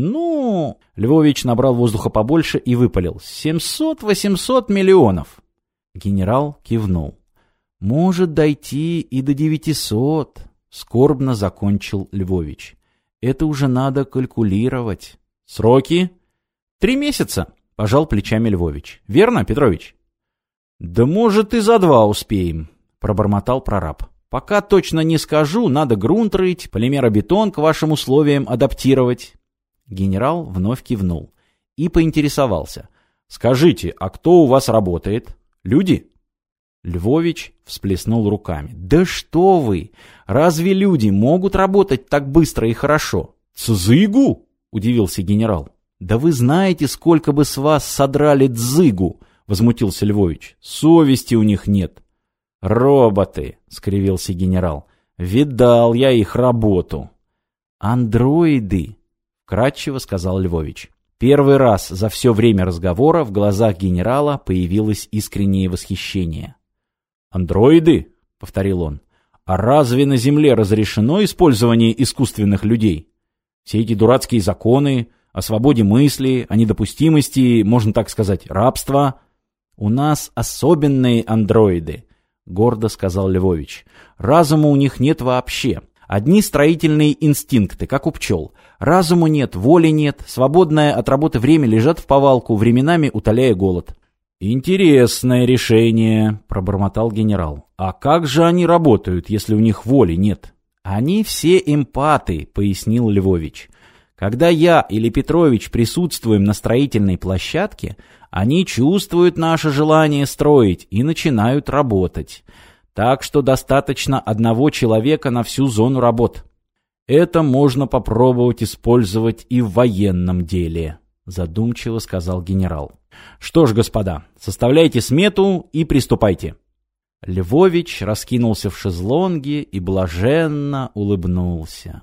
Ну, Львович набрал воздуха побольше и выпалил. Семьсот-восемьсот миллионов. Генерал кивнул. Может дойти и до девятисот. Скорбно закончил Львович. Это уже надо калькулировать. Сроки? Три месяца, пожал плечами Львович. Верно, Петрович? Да может и за два успеем, пробормотал прораб. Пока точно не скажу, надо грунт рыть, полимеробетон к вашим условиям адаптировать. Генерал вновь кивнул и поинтересовался. «Скажите, а кто у вас работает? Люди?» Львович всплеснул руками. «Да что вы! Разве люди могут работать так быстро и хорошо?» «Цзыгу?» — удивился генерал. «Да вы знаете, сколько бы с вас содрали дзыгу!» — возмутился Львович. «Совести у них нет». «Роботы!» — скривился генерал. «Видал я их работу». «Андроиды!» Кратчево сказал Львович. Первый раз за все время разговора в глазах генерала появилось искреннее восхищение. «Андроиды?» — повторил он. «А разве на Земле разрешено использование искусственных людей? Все эти дурацкие законы о свободе мысли, о недопустимости, можно так сказать, рабства. У нас особенные андроиды», — гордо сказал Львович. «Разума у них нет вообще. Одни строительные инстинкты, как у пчел. Разуму нет, воли нет, свободное от работы время лежат в повалку, временами утоляя голод. «Интересное решение», — пробормотал генерал. «А как же они работают, если у них воли нет?» «Они все эмпаты», — пояснил Львович. «Когда я или Петрович присутствуем на строительной площадке, они чувствуют наше желание строить и начинают работать. Так что достаточно одного человека на всю зону работ. Это можно попробовать использовать и в военном деле, задумчиво сказал генерал. Что ж, господа, составляйте смету и приступайте. Львович раскинулся в шезлонге и блаженно улыбнулся.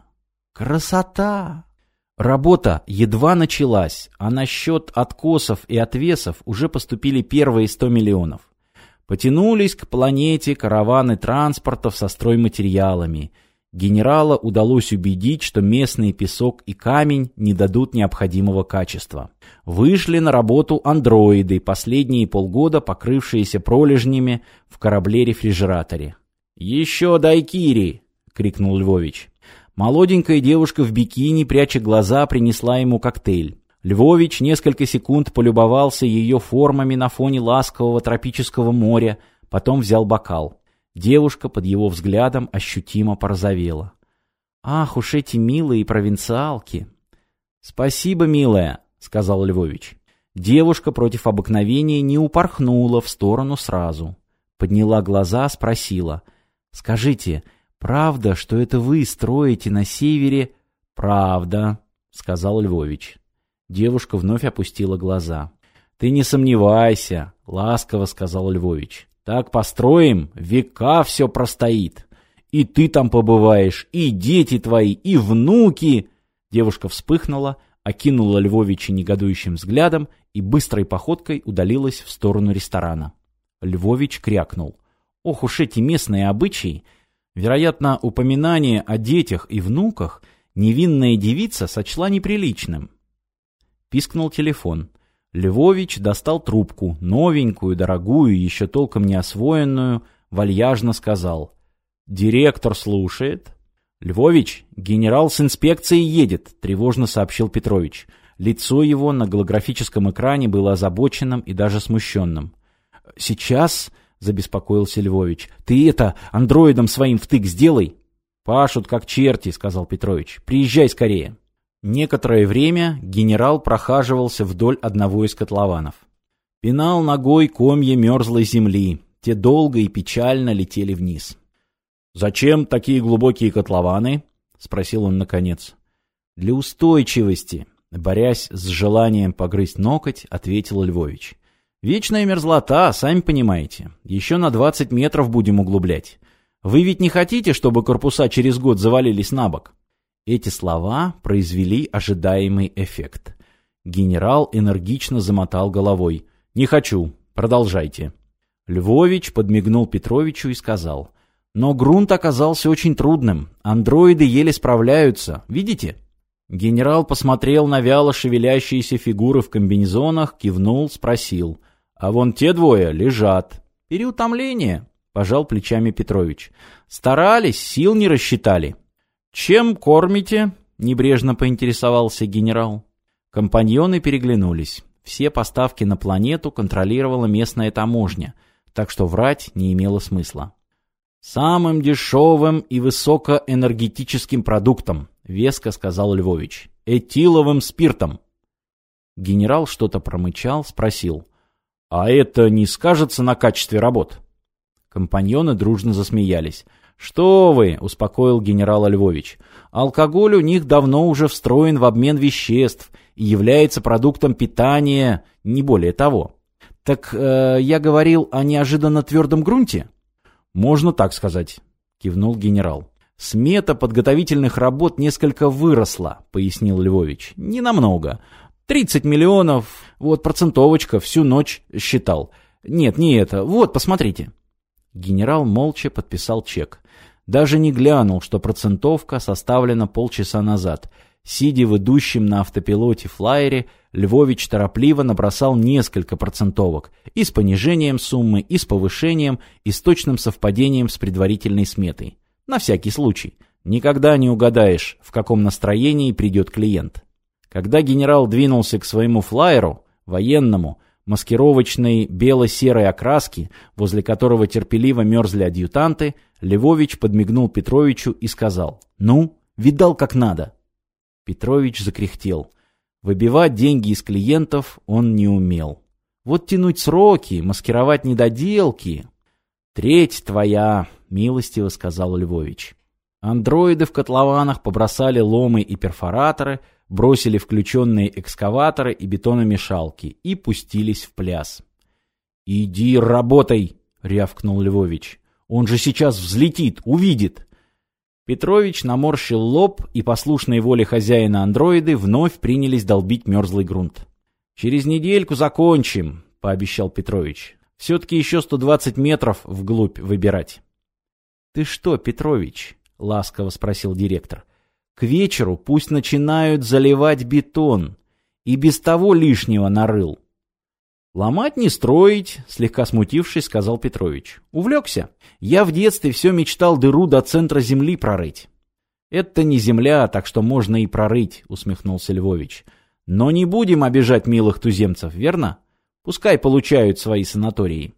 Красота! Работа едва началась, а на счет откосов и отвесов уже поступили первые сто миллионов. Потянулись к планете караваны транспортов со стройматериалами. Генерала удалось убедить, что местный песок и камень не дадут необходимого качества. Вышли на работу андроиды, последние полгода покрывшиеся пролежнями в корабле-рефрижераторе. «Еще дайкири!» — крикнул Львович. Молоденькая девушка в бикини, пряча глаза, принесла ему коктейль. Львович несколько секунд полюбовался ее формами на фоне ласкового тропического моря, потом взял бокал. Девушка под его взглядом ощутимо порозовела. «Ах уж эти милые провинциалки!» «Спасибо, милая», — сказал Львович. Девушка против обыкновения не упорхнула в сторону сразу. Подняла глаза, спросила. «Скажите, правда, что это вы строите на севере?» «Правда», — сказал Львович. Девушка вновь опустила глаза. «Ты не сомневайся», — ласково сказал Львович. «Так построим, века все простоит. И ты там побываешь, и дети твои, и внуки!» Девушка вспыхнула, окинула Львовича негодующим взглядом и быстрой походкой удалилась в сторону ресторана. Львович крякнул. «Ох уж эти местные обычаи! Вероятно, упоминание о детях и внуках невинная девица сочла неприличным. Пискнул телефон. Львович достал трубку, новенькую, дорогую, еще толком не освоенную, вальяжно сказал. «Директор слушает». «Львович, генерал с инспекцией едет», — тревожно сообщил Петрович. Лицо его на голографическом экране было озабоченным и даже смущенным. «Сейчас?» — забеспокоился Львович. «Ты это, андроидом своим втык сделай!» «Пашут как черти», — сказал Петрович. «Приезжай скорее». Некоторое время генерал прохаживался вдоль одного из котлованов. Пинал ногой комья мерзлой земли, те долго и печально летели вниз. «Зачем такие глубокие котлованы?» — спросил он наконец. «Для устойчивости», — борясь с желанием погрызть ноготь, ответил Львович. «Вечная мерзлота, сами понимаете. Еще на двадцать метров будем углублять. Вы ведь не хотите, чтобы корпуса через год завалились на бок?» Эти слова произвели ожидаемый эффект. Генерал энергично замотал головой. «Не хочу. Продолжайте». Львович подмигнул Петровичу и сказал. «Но грунт оказался очень трудным. Андроиды еле справляются. Видите?» Генерал посмотрел на вяло шевелящиеся фигуры в комбинезонах, кивнул, спросил. «А вон те двое лежат». «Переутомление», — пожал плечами Петрович. «Старались, сил не рассчитали». «Чем кормите?» — небрежно поинтересовался генерал. Компаньоны переглянулись. Все поставки на планету контролировала местная таможня, так что врать не имело смысла. «Самым дешевым и высокоэнергетическим продуктом», — веско сказал Львович. «Этиловым спиртом». Генерал что-то промычал, спросил. «А это не скажется на качестве работ?» Компаньоны дружно засмеялись. «Что вы!» — успокоил генерал Львович. «Алкоголь у них давно уже встроен в обмен веществ и является продуктом питания, не более того». «Так э, я говорил о неожиданно твердом грунте?» «Можно так сказать», — кивнул генерал. «Смета подготовительных работ несколько выросла», — пояснил Львович. «Ненамного. Тридцать миллионов, вот процентовочка, всю ночь считал. Нет, не это. Вот, посмотрите». Генерал молча подписал чек. Даже не глянул, что процентовка составлена полчаса назад. Сидя в идущем на автопилоте флайере, Львович торопливо набросал несколько процентовок и с понижением суммы, и с повышением, и с точным совпадением с предварительной сметой. На всякий случай. Никогда не угадаешь, в каком настроении придет клиент. Когда генерал двинулся к своему флайеру, военному, маскировочной бело-серой окраски, возле которого терпеливо мерзли адъютанты, Львович подмигнул Петровичу и сказал «Ну, видал как надо». Петрович закряхтел. Выбивать деньги из клиентов он не умел. Вот тянуть сроки, маскировать недоделки. Треть твоя, милостиво сказал Львович. Андроиды в котлованах побросали ломы и перфораторы, бросили включенные экскаваторы и бетономешалки и пустились в пляс. «Иди работай!» — рявкнул Львович. «Он же сейчас взлетит, увидит!» Петрович наморщил лоб, и послушные воле хозяина андроиды вновь принялись долбить мерзлый грунт. «Через недельку закончим», — пообещал Петрович. «Все-таки еще 120 метров вглубь выбирать». «Ты что, Петрович?» — ласково спросил директор. «К вечеру пусть начинают заливать бетон. И без того лишнего нарыл. «Ломать не строить», — слегка смутившись, сказал Петрович. «Увлекся. Я в детстве все мечтал дыру до центра земли прорыть». «Это не земля, так что можно и прорыть», — усмехнулся Львович. «Но не будем обижать милых туземцев, верно? Пускай получают свои санатории».